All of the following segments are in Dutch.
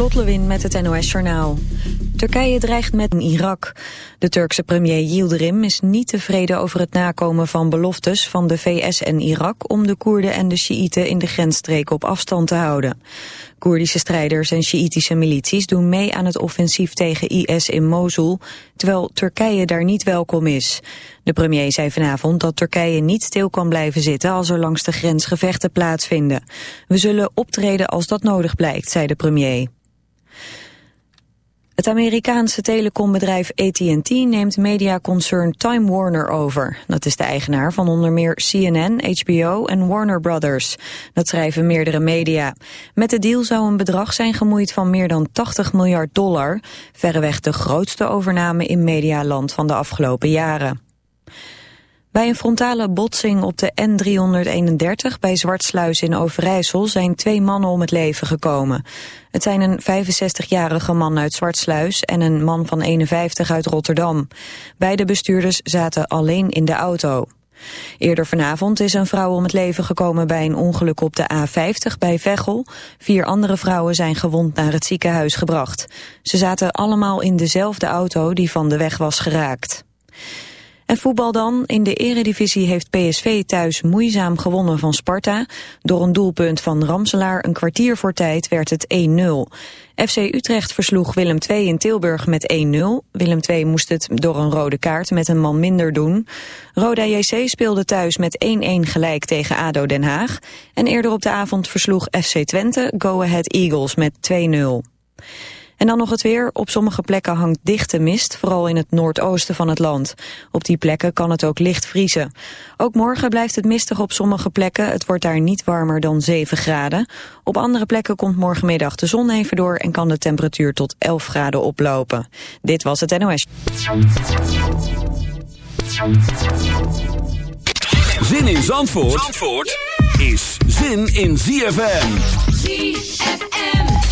Lot Lewin met het NOS Journaal. Turkije dreigt met Irak. De Turkse premier Yildirim is niet tevreden over het nakomen van beloftes van de VS en Irak om de Koerden en de Sjiïten in de grensstreken op afstand te houden. Koerdische strijders en Sjiïtische milities doen mee aan het offensief tegen IS in Mosul, terwijl Turkije daar niet welkom is. De premier zei vanavond dat Turkije niet stil kan blijven zitten als er langs de grens gevechten plaatsvinden. We zullen optreden als dat nodig blijkt, zei de premier. Het Amerikaanse telecombedrijf AT&T neemt mediaconcern Time Warner over. Dat is de eigenaar van onder meer CNN, HBO en Warner Brothers. Dat schrijven meerdere media. Met de deal zou een bedrag zijn gemoeid van meer dan 80 miljard dollar. Verreweg de grootste overname in medialand van de afgelopen jaren. Bij een frontale botsing op de N331 bij Zwartsluis in Overijssel zijn twee mannen om het leven gekomen. Het zijn een 65-jarige man uit Zwartsluis en een man van 51 uit Rotterdam. Beide bestuurders zaten alleen in de auto. Eerder vanavond is een vrouw om het leven gekomen bij een ongeluk op de A50 bij Veghel. Vier andere vrouwen zijn gewond naar het ziekenhuis gebracht. Ze zaten allemaal in dezelfde auto die van de weg was geraakt. En voetbal dan. In de eredivisie heeft PSV thuis moeizaam gewonnen van Sparta. Door een doelpunt van Ramselaar een kwartier voor tijd werd het 1-0. FC Utrecht versloeg Willem II in Tilburg met 1-0. Willem II moest het door een rode kaart met een man minder doen. Roda JC speelde thuis met 1-1 gelijk tegen ADO Den Haag. En eerder op de avond versloeg FC Twente Go Ahead Eagles met 2-0. En dan nog het weer. Op sommige plekken hangt dichte mist, vooral in het noordoosten van het land. Op die plekken kan het ook licht vriezen. Ook morgen blijft het mistig op sommige plekken. Het wordt daar niet warmer dan 7 graden. Op andere plekken komt morgenmiddag de zon even door... en kan de temperatuur tot 11 graden oplopen. Dit was het NOS. Zin in Zandvoort, Zandvoort? is zin in ZFM. ZFM.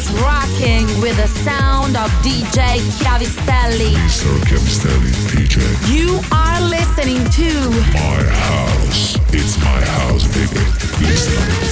stations rocking with the sound of DJ Chiavistelli. So Chiavistelli, DJ. You are listening to My house. It's my house, baby. Listen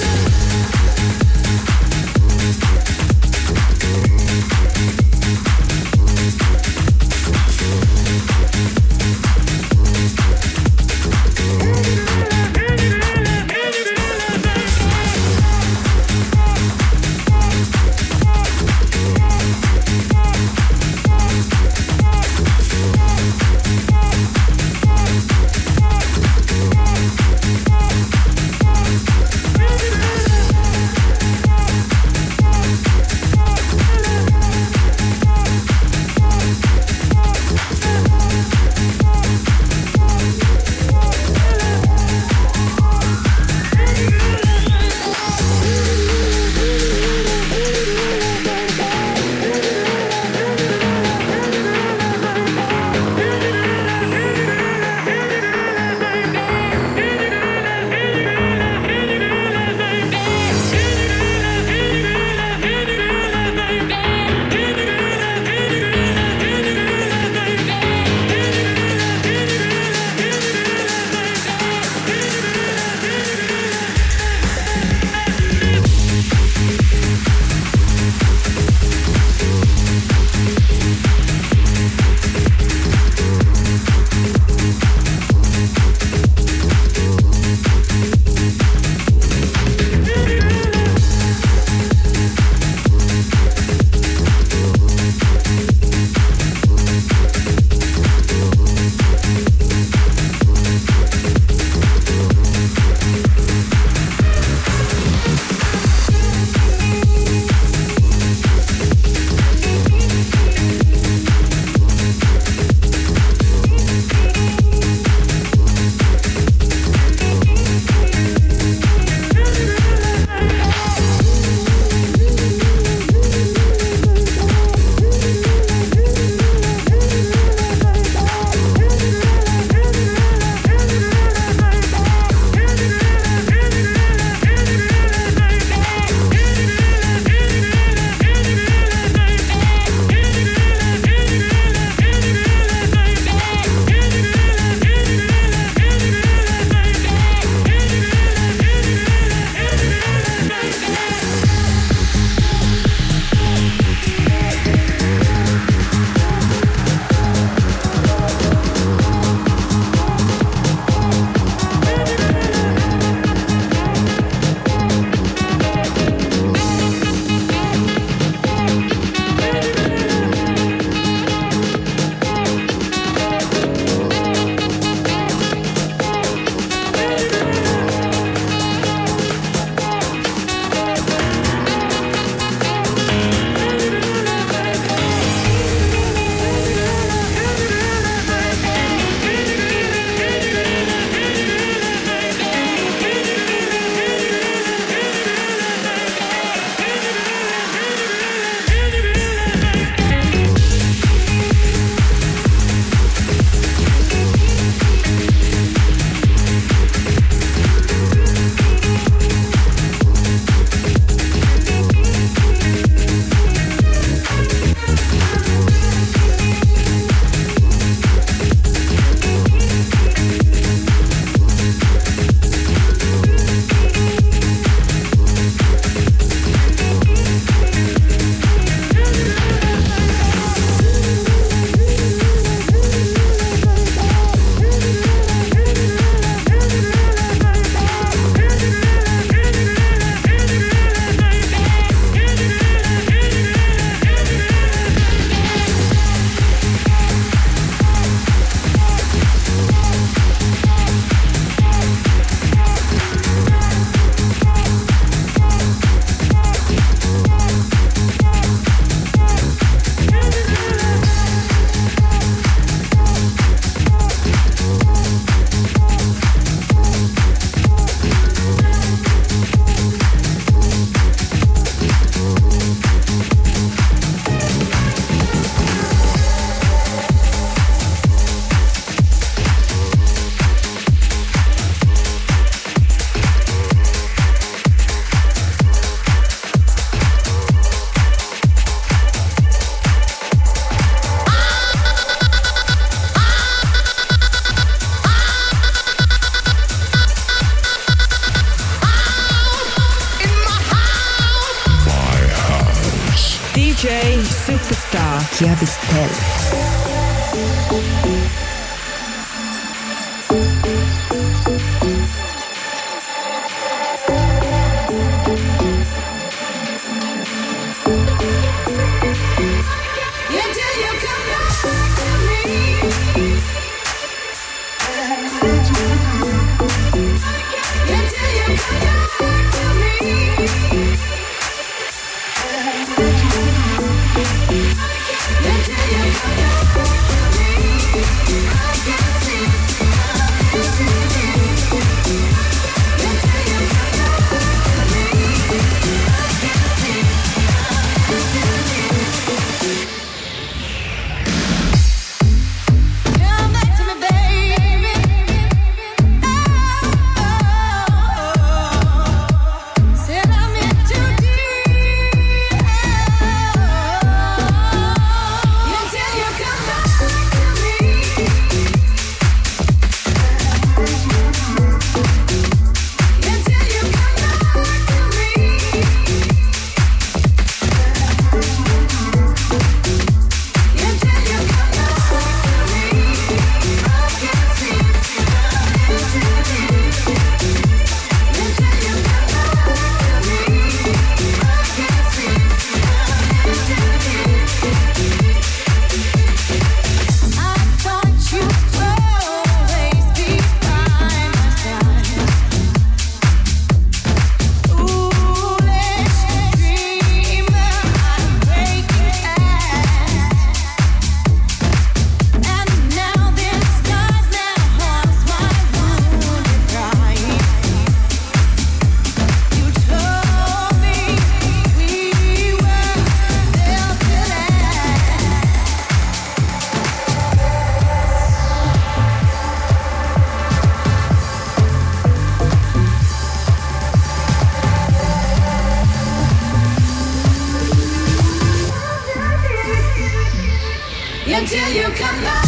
Until you come back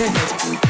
triggered.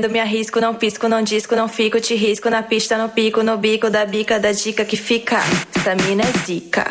Vivendo me arrisco, não pisco, não disco, não fico, te risco na pista, no pico, no bico da bica da dica que fica. Essa mina é zica.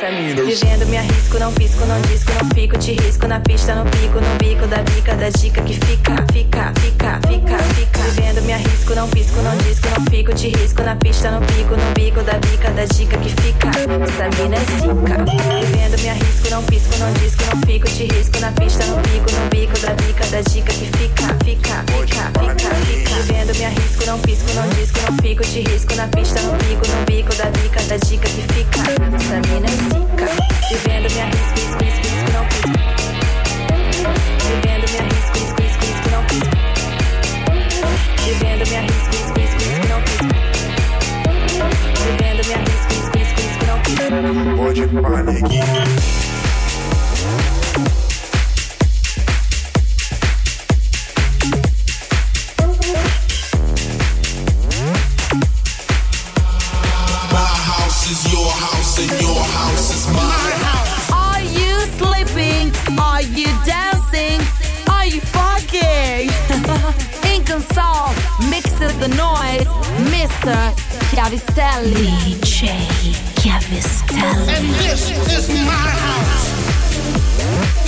Vivendo me arrisco, não pisco, não disco, não fico, te risco na pista, no pico, no bico da bica da dica que fica, fica, fica, fica, fica. Vivendo me arrisco, não pisco, não disco, não fico, te risco na pista, no pico, no bico da bica da dica que fica. Essa mina é zica. Vivendo me arrisco, não pisco, não disco, não fico, te risco na pista, no pico, no bico da bica da dica que fica, fica, fica, fica, fica. Vivendo me arrisco, não pisco, não disco, não fico, te risco na pista, no pico, no bico da bica da dica que fica. Essa mina é zica. física. Vivendo minha risca, risca, risca, risca, não pisca. Vivendo minha risca, risca, risca, Pode paneguinho. Are you dancing? Are you fucking? Inconsol mixes the noise. Mr. Chiavistelli. DJ Chiavistelli. And this is my house.